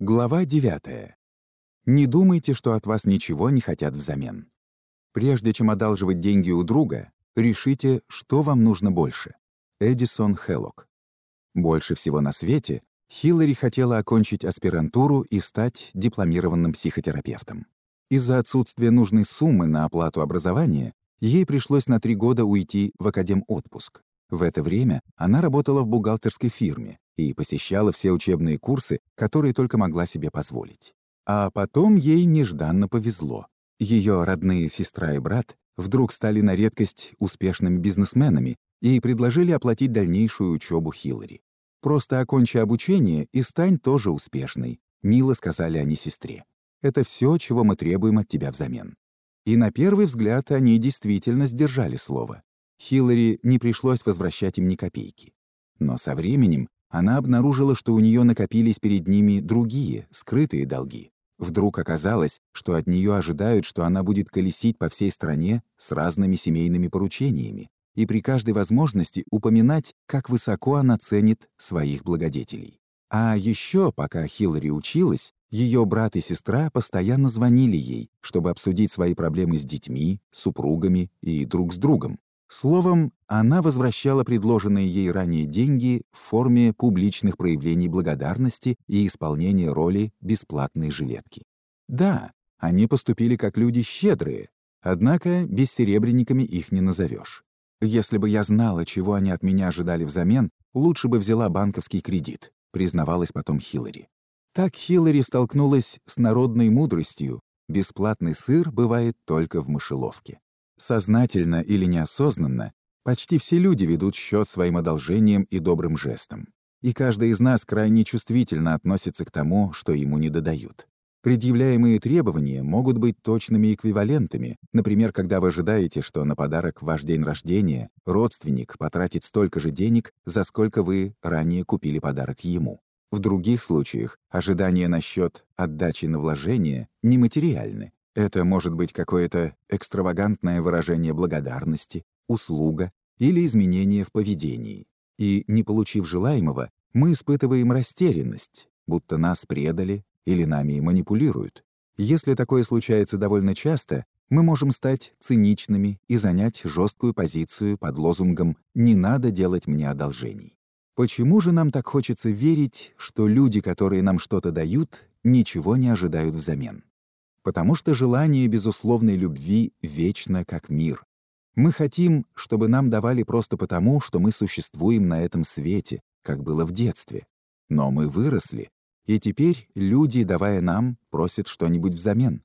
Глава 9. Не думайте, что от вас ничего не хотят взамен. Прежде чем одалживать деньги у друга, решите, что вам нужно больше. Эдисон Хеллок. Больше всего на свете Хиллари хотела окончить аспирантуру и стать дипломированным психотерапевтом. Из-за отсутствия нужной суммы на оплату образования ей пришлось на три года уйти в академ-отпуск. В это время она работала в бухгалтерской фирме и посещала все учебные курсы, которые только могла себе позволить. А потом ей нежданно повезло. Ее родные сестра и брат вдруг стали на редкость успешными бизнесменами и предложили оплатить дальнейшую учебу Хиллари. «Просто окончи обучение и стань тоже успешной», — мило сказали они сестре. «Это все, чего мы требуем от тебя взамен». И на первый взгляд они действительно сдержали слово. Хиллари не пришлось возвращать им ни копейки. Но со временем она обнаружила, что у нее накопились перед ними другие, скрытые долги. Вдруг оказалось, что от нее ожидают, что она будет колесить по всей стране с разными семейными поручениями и при каждой возможности упоминать, как высоко она ценит своих благодетелей. А еще, пока Хиллари училась, ее брат и сестра постоянно звонили ей, чтобы обсудить свои проблемы с детьми, супругами и друг с другом. Словом, она возвращала предложенные ей ранее деньги в форме публичных проявлений благодарности и исполнения роли бесплатной жилетки. Да, они поступили как люди щедрые, однако бессеребренниками их не назовешь. Если бы я знала, чего они от меня ожидали взамен, лучше бы взяла банковский кредит, признавалась потом Хиллари. Так Хиллари столкнулась с народной мудростью. Бесплатный сыр бывает только в мышеловке. Сознательно или неосознанно, почти все люди ведут счет своим одолжением и добрым жестом. И каждый из нас крайне чувствительно относится к тому, что ему не додают. Предъявляемые требования могут быть точными эквивалентами, например, когда вы ожидаете, что на подарок в ваш день рождения родственник потратит столько же денег, за сколько вы ранее купили подарок ему. В других случаях ожидания насчет отдачи на вложение нематериальны, это может быть какое-то экстравагантное выражение благодарности, услуга или изменение в поведении. И, не получив желаемого, мы испытываем растерянность, будто нас предали или нами манипулируют. Если такое случается довольно часто, мы можем стать циничными и занять жесткую позицию под лозунгом «не надо делать мне одолжений». Почему же нам так хочется верить, что люди, которые нам что-то дают, ничего не ожидают взамен? Потому что желание безусловной любви вечно как мир. Мы хотим, чтобы нам давали просто потому, что мы существуем на этом свете, как было в детстве. Но мы выросли, и теперь люди, давая нам, просят что-нибудь взамен.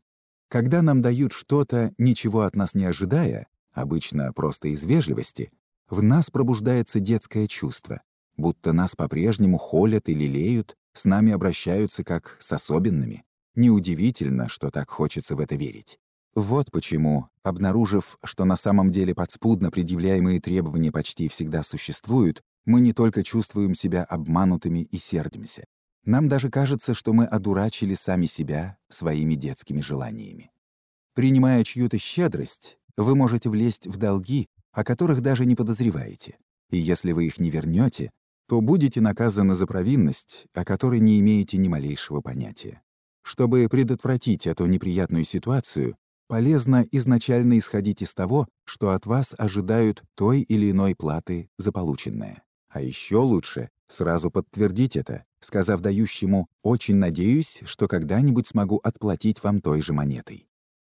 Когда нам дают что-то, ничего от нас не ожидая, обычно просто из вежливости, в нас пробуждается детское чувство, будто нас по-прежнему холят и лелеют, с нами обращаются как с особенными. Неудивительно, что так хочется в это верить. Вот почему, обнаружив, что на самом деле подспудно предъявляемые требования почти всегда существуют, мы не только чувствуем себя обманутыми и сердимся. Нам даже кажется, что мы одурачили сами себя своими детскими желаниями. Принимая чью-то щедрость, вы можете влезть в долги, о которых даже не подозреваете. И если вы их не вернете, то будете наказаны за провинность, о которой не имеете ни малейшего понятия. Чтобы предотвратить эту неприятную ситуацию, полезно изначально исходить из того, что от вас ожидают той или иной платы за полученное. А еще лучше сразу подтвердить это, сказав дающему «очень надеюсь, что когда-нибудь смогу отплатить вам той же монетой».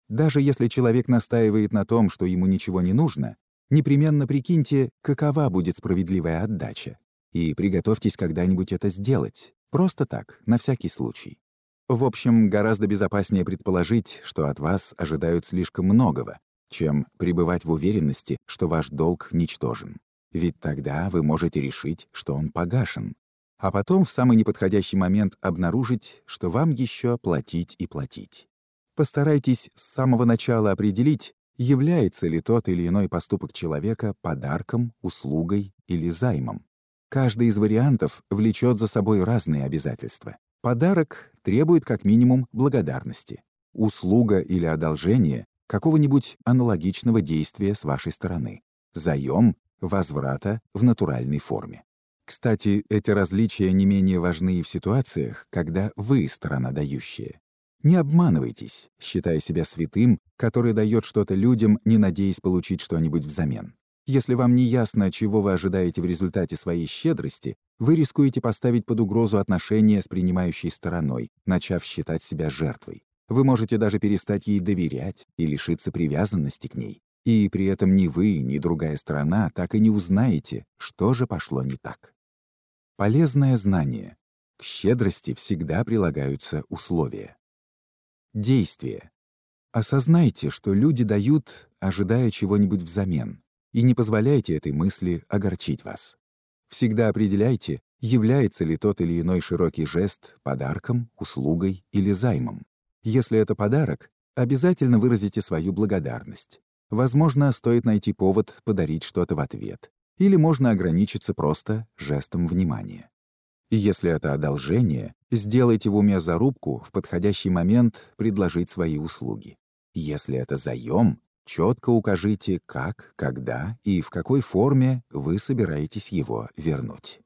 Даже если человек настаивает на том, что ему ничего не нужно, непременно прикиньте, какова будет справедливая отдача, и приготовьтесь когда-нибудь это сделать, просто так, на всякий случай. В общем, гораздо безопаснее предположить, что от вас ожидают слишком многого, чем пребывать в уверенности, что ваш долг ничтожен. Ведь тогда вы можете решить, что он погашен, а потом в самый неподходящий момент обнаружить, что вам еще платить и платить. Постарайтесь с самого начала определить, является ли тот или иной поступок человека подарком, услугой или займом. Каждый из вариантов влечет за собой разные обязательства. Подарок требует как минимум благодарности. Услуга или одолжение — какого-нибудь аналогичного действия с вашей стороны. Заем — возврата в натуральной форме. Кстати, эти различия не менее важны и в ситуациях, когда вы сторона дающая. Не обманывайтесь, считая себя святым, который дает что-то людям, не надеясь получить что-нибудь взамен. Если вам не ясно, чего вы ожидаете в результате своей щедрости, вы рискуете поставить под угрозу отношения с принимающей стороной, начав считать себя жертвой. Вы можете даже перестать ей доверять и лишиться привязанности к ней. И при этом ни вы, ни другая сторона так и не узнаете, что же пошло не так. Полезное знание. К щедрости всегда прилагаются условия. Действие. Осознайте, что люди дают, ожидая чего-нибудь взамен, и не позволяйте этой мысли огорчить вас. Всегда определяйте, является ли тот или иной широкий жест подарком, услугой или займом. Если это подарок, обязательно выразите свою благодарность. Возможно, стоит найти повод подарить что-то в ответ. Или можно ограничиться просто жестом внимания. И если это одолжение, сделайте в уме зарубку в подходящий момент предложить свои услуги. Если это заем, четко укажите, как, когда и в какой форме вы собираетесь его вернуть.